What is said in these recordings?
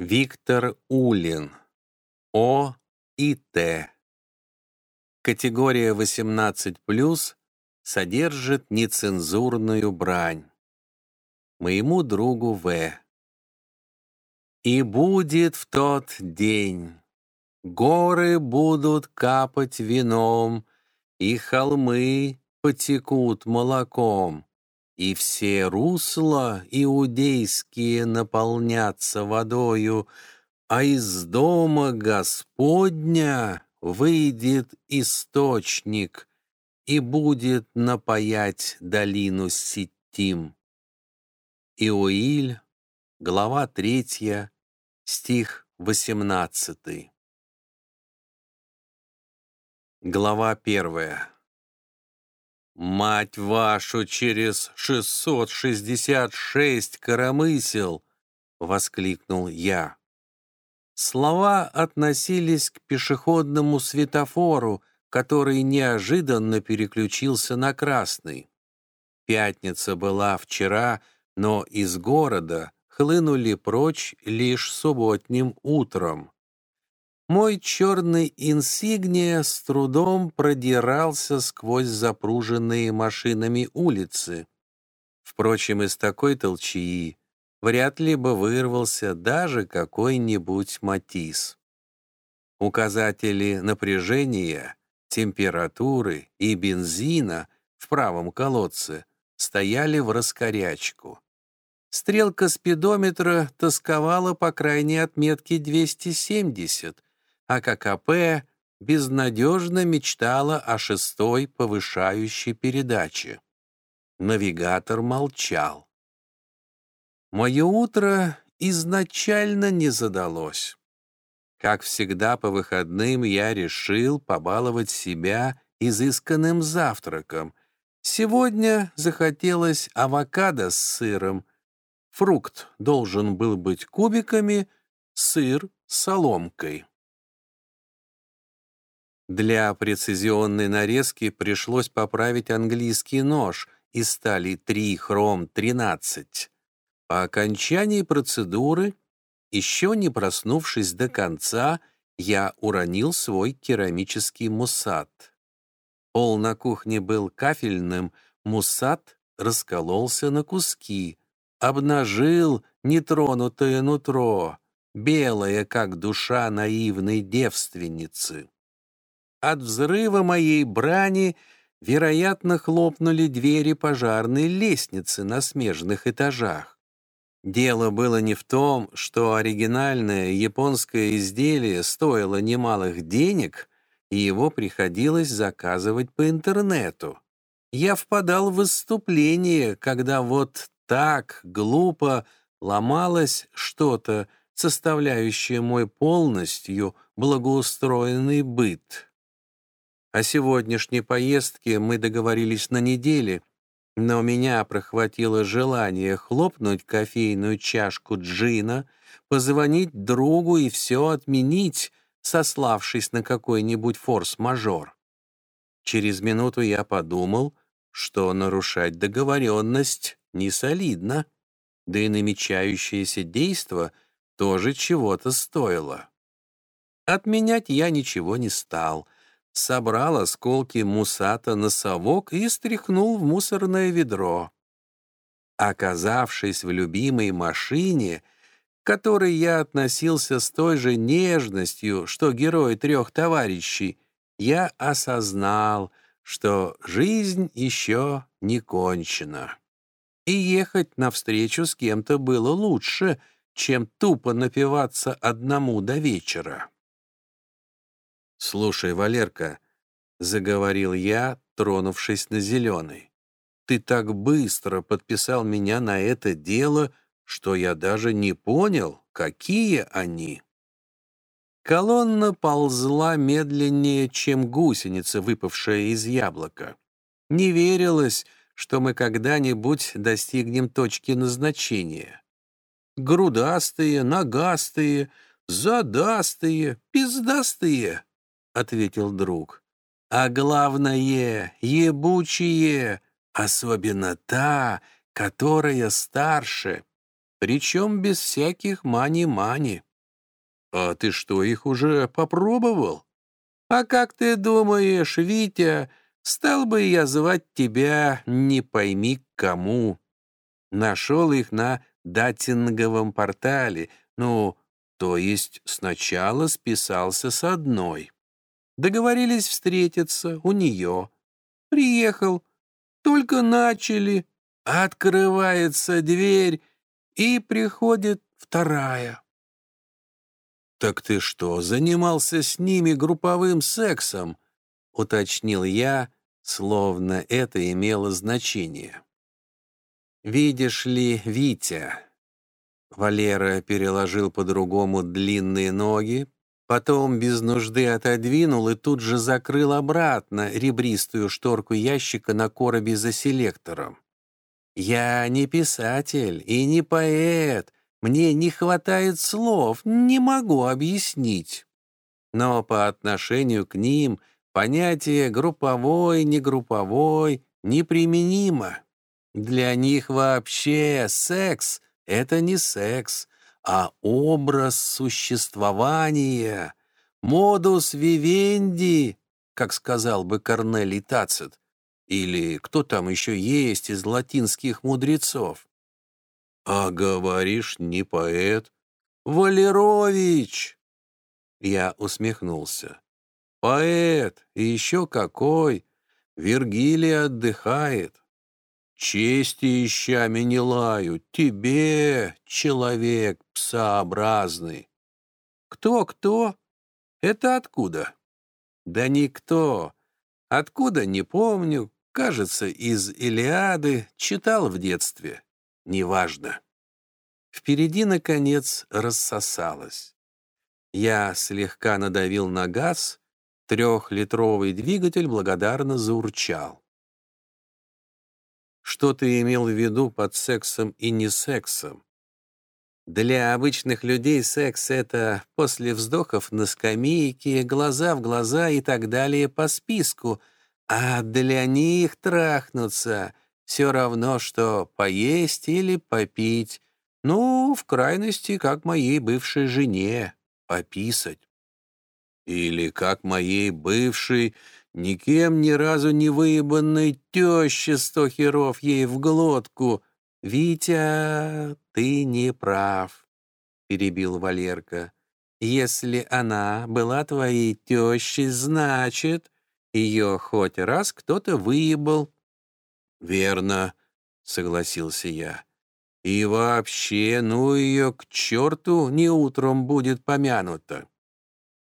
Виктор Улин. О и Т. Категория 18+, содержит нецензурную брань. Моему другу В. И будет в тот день, горы будут капать вином, и холмы потекут молоком, и все русла иудейские наполнятся водою, а из дома Господня выйдет источник и будет напаять долину Ситтим. Иоиль, глава 3, стих 18. Глава 1. «Мать вашу через 666 коромысел!» — воскликнул я. Слова относились к пешеходному светофору, который неожиданно переключился на красный. Пятница была вчера, но из города хлынули прочь лишь субботним утром. Мой черный инсигния с трудом продирался сквозь запруженные машинами улицы. Впрочем, из такой толчии вряд ли бы вырвался даже какой-нибудь матис. Указатели напряжения, температуры и бензина в правом колодце стояли в раскорячку. Стрелка спидометра тосковала по крайней отметке 270, а ККП безнадежно мечтала о шестой повышающей передаче. Навигатор молчал. Мое утро изначально не задалось. Как всегда по выходным я решил побаловать себя изысканным завтраком. Сегодня захотелось авокадо с сыром. Фрукт должен был быть кубиками, сыр — соломкой. Для прецизионной нарезки пришлось поправить английский нож из стали 3 хром 13. По окончании процедуры, еще не проснувшись до конца, я уронил свой керамический муссат. Пол на кухне был кафельным, муссат раскололся на куски, обнажил нетронутое нутро, белое, как душа наивной девственницы. От взрыва моей брани, вероятно, хлопнули двери пожарной лестницы на смежных этажах. Дело было не в том, что оригинальное японское изделие стоило немалых денег, и его приходилось заказывать по интернету. Я впадал в выступление, когда вот так глупо ломалось что-то, составляющее мой полностью благоустроенный быт. О сегодняшней поездке мы договорились на неделе, но меня прохватило желание хлопнуть кофейную чашку джина, позвонить другу и все отменить, сославшись на какой-нибудь форс-мажор. Через минуту я подумал, что нарушать договоренность не солидно, да и намечающееся действо тоже чего-то стоило. Отменять я ничего не стал — собрал осколки мусата на совок и стряхнул в мусорное ведро. Оказавшись в любимой машине, к которой я относился с той же нежностью, что герой трех товарищей, я осознал, что жизнь еще не кончена. И ехать навстречу с кем-то было лучше, чем тупо напиваться одному до вечера. «Слушай, Валерка», — заговорил я, тронувшись на зеленый, «ты так быстро подписал меня на это дело, что я даже не понял, какие они». Колонна ползла медленнее, чем гусеница, выпавшая из яблока. Не верилось, что мы когда-нибудь достигнем точки назначения. Грудастые, ногастые, задастые, пиздастые — ответил друг. «А главное, ебучие, особенно та, которая старше, причем без всяких мани-мани». «А ты что, их уже попробовал?» «А как ты думаешь, Витя, стал бы я звать тебя не пойми к кому?» Нашел их на датинговом портале, ну, то есть сначала списался с одной. Договорились встретиться у нее. Приехал, только начали, открывается дверь, и приходит вторая. «Так ты что, занимался с ними групповым сексом?» — уточнил я, словно это имело значение. «Видишь ли, Витя...» Валера переложил по-другому длинные ноги, потом без нужды отодвинул и тут же закрыл обратно ребристую шторку ящика на коробе за селектором. «Я не писатель и не поэт, мне не хватает слов, не могу объяснить. Но по отношению к ним понятие групповой, негрупповой неприменимо. Для них вообще секс — это не секс, а образ существования, модус вивенди, как сказал бы Корнелий Тацит, или кто там еще есть из латинских мудрецов. «А говоришь, не поэт?» «Валерович!» Я усмехнулся. «Поэт, и еще какой! Вергилий отдыхает. Чести ищами не лаю, тебе, человек псообразный». «Кто-кто? Это откуда?» «Да никто. Откуда, не помню. Кажется, из Илиады читал в детстве неважно. Впереди, наконец, рассосалось. Я слегка надавил на газ, трехлитровый двигатель благодарно заурчал. Что ты имел в виду под сексом и не сексом? Для обычных людей секс — это после вздохов на скамейке, глаза в глаза и так далее по списку, а для них трахнуться все равно, что поесть или попить. Ну, в крайности, как моей бывшей жене, пописать. Или как моей бывшей, никем ни разу не выебанной теще сто херов ей в глотку. «Витя, ты не прав», — перебил Валерка. «Если она была твоей тещей, значит, ее хоть раз кто-то выебал, «Верно», — согласился я. «И вообще, ну ее к черту не утром будет помянуто.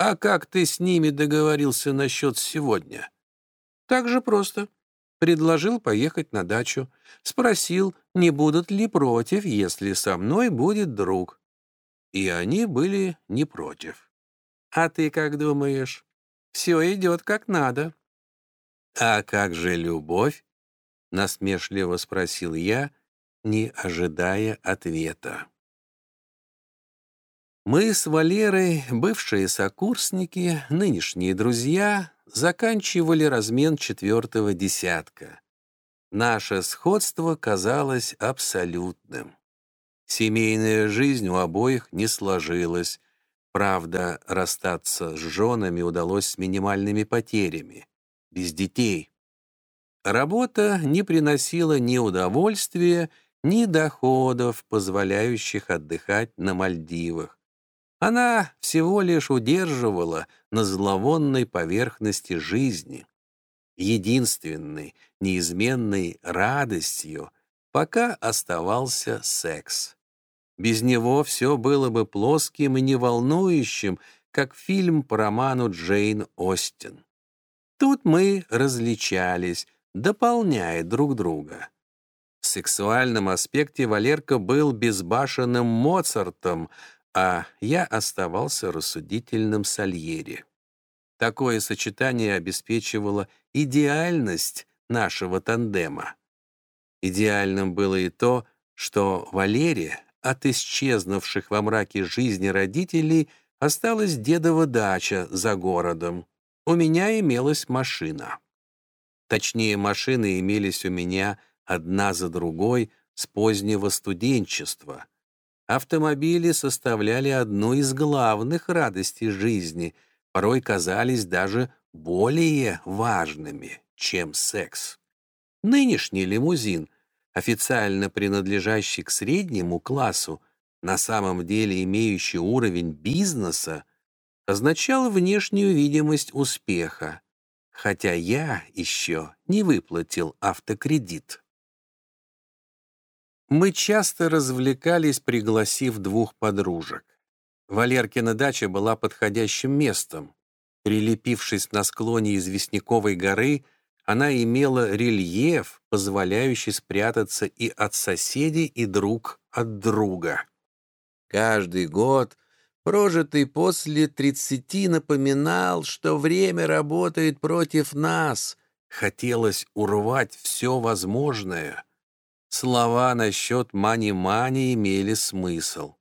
А как ты с ними договорился насчет сегодня?» «Так же просто. Предложил поехать на дачу. Спросил, не будут ли против, если со мной будет друг. И они были не против. А ты как думаешь? Все идет как надо». «А как же любовь?» — насмешливо спросил я, не ожидая ответа. Мы с Валерой, бывшие сокурсники, нынешние друзья, заканчивали размен четвертого десятка. Наше сходство казалось абсолютным. Семейная жизнь у обоих не сложилась. Правда, расстаться с женами удалось с минимальными потерями. Без детей. Работа не приносила ни удовольствия, ни доходов, позволяющих отдыхать на Мальдивах. Она всего лишь удерживала на зловонной поверхности жизни. Единственной, неизменной радостью пока оставался секс. Без него все было бы плоским и неволнующим, как фильм по роману Джейн Остин. Тут мы различались, дополняя друг друга. В сексуальном аспекте Валерка был безбашенным Моцартом, а я оставался рассудительным Сальери. Такое сочетание обеспечивало идеальность нашего тандема. Идеальным было и то, что Валере от исчезнувших во мраке жизни родителей осталась дедова дача за городом. У меня имелась машина. Точнее, машины имелись у меня одна за другой с позднего студенчества. Автомобили составляли одну из главных радостей жизни, порой казались даже более важными, чем секс. Нынешний лимузин, официально принадлежащий к среднему классу, на самом деле имеющий уровень бизнеса, означал внешнюю видимость успеха, хотя я еще не выплатил автокредит. Мы часто развлекались, пригласив двух подружек. Валеркина дача была подходящим местом. Прилепившись на склоне известняковой горы, она имела рельеф, позволяющий спрятаться и от соседей, и друг от друга. Каждый год, прожитый после тридцати, напоминал, что время работает против нас. Хотелось урвать все возможное — Слова насчет мани-мани имели смысл.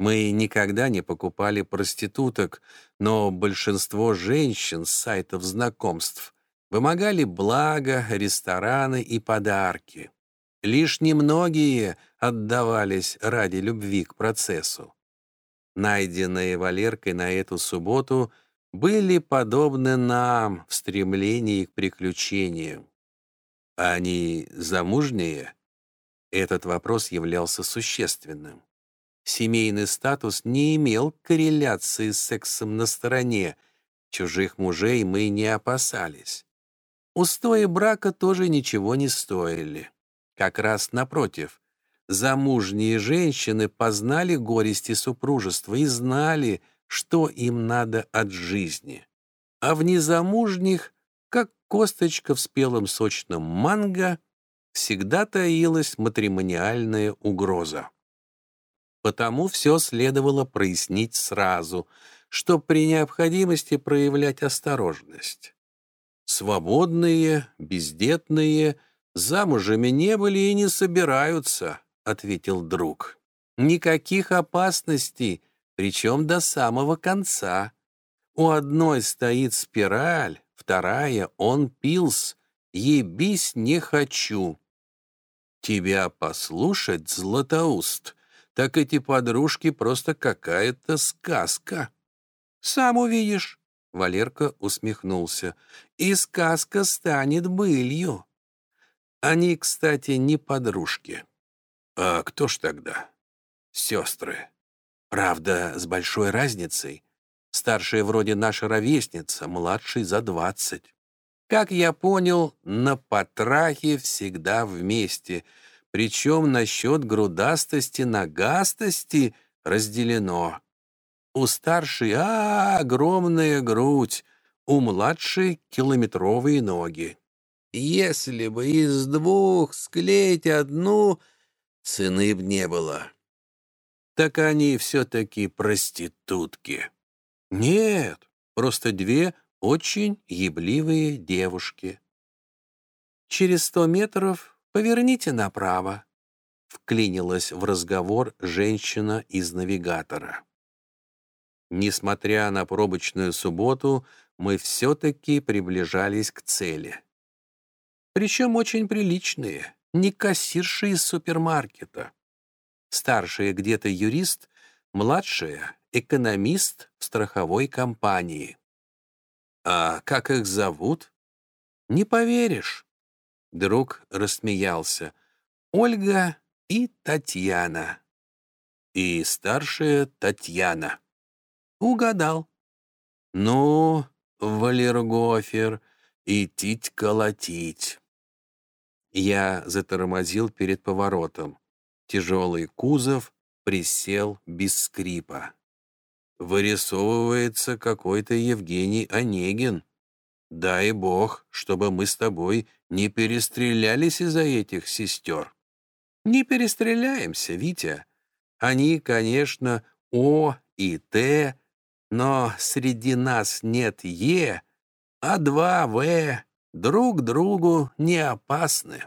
Мы никогда не покупали проституток, но большинство женщин с сайтов знакомств вымогали блага, рестораны и подарки. Лишь немногие отдавались ради любви к процессу. Найденные Валеркой на эту субботу были подобны нам в стремлении к приключениям. Они замужние? Этот вопрос являлся существенным. Семейный статус не имел корреляции с сексом на стороне. Чужих мужей мы не опасались. Устои брака тоже ничего не стоили. Как раз напротив, замужние женщины познали горести супружества и знали, что им надо от жизни. А в незамужних, как косточка в спелом сочном манго, всегда таилась матримониальная угроза. Потому все следовало прояснить сразу, чтобы при необходимости проявлять осторожность. «Свободные, бездетные, замужами не были и не собираются», — ответил друг. «Никаких опасностей, причем до самого конца. У одной стоит спираль, вторая — он пилс, ебись не хочу. Тебя послушать, Златоуст, так эти подружки просто какая-то сказка. Сам увидишь, — Валерка усмехнулся, — и сказка станет былью. Они, кстати, не подружки. А кто ж тогда? Сестры. Правда, с большой разницей. Старшая вроде наша ровесница, младший за двадцать. Как я понял, на потрахе всегда вместе, причем насчет грудастости нагастости разделено. У старшей а, огромная грудь, у младшей километровые ноги. Если бы из двух склеить одну, цены б не было. Так они все-таки проститутки. Нет, просто две очень ебливые девушки. «Через сто метров поверните направо», — вклинилась в разговор женщина из навигатора. Несмотря на пробочную субботу, мы все-таки приближались к цели. Причем очень приличные, не кассирши из супермаркета. Старшая где-то юрист, младшая — экономист в страховой компании. «А как их зовут?» «Не поверишь». Друг рассмеялся. «Ольга и Татьяна». «И старшая Татьяна». «Угадал». «Ну, Валергофер, идти колотить». Я затормозил перед поворотом. Тяжелый кузов присел без скрипа вырисовывается какой-то Евгений Онегин. Дай бог, чтобы мы с тобой не перестрелялись из-за этих сестер. Не перестреляемся, Витя. Они, конечно, О и Т, но среди нас нет Е, а два В друг другу не опасны.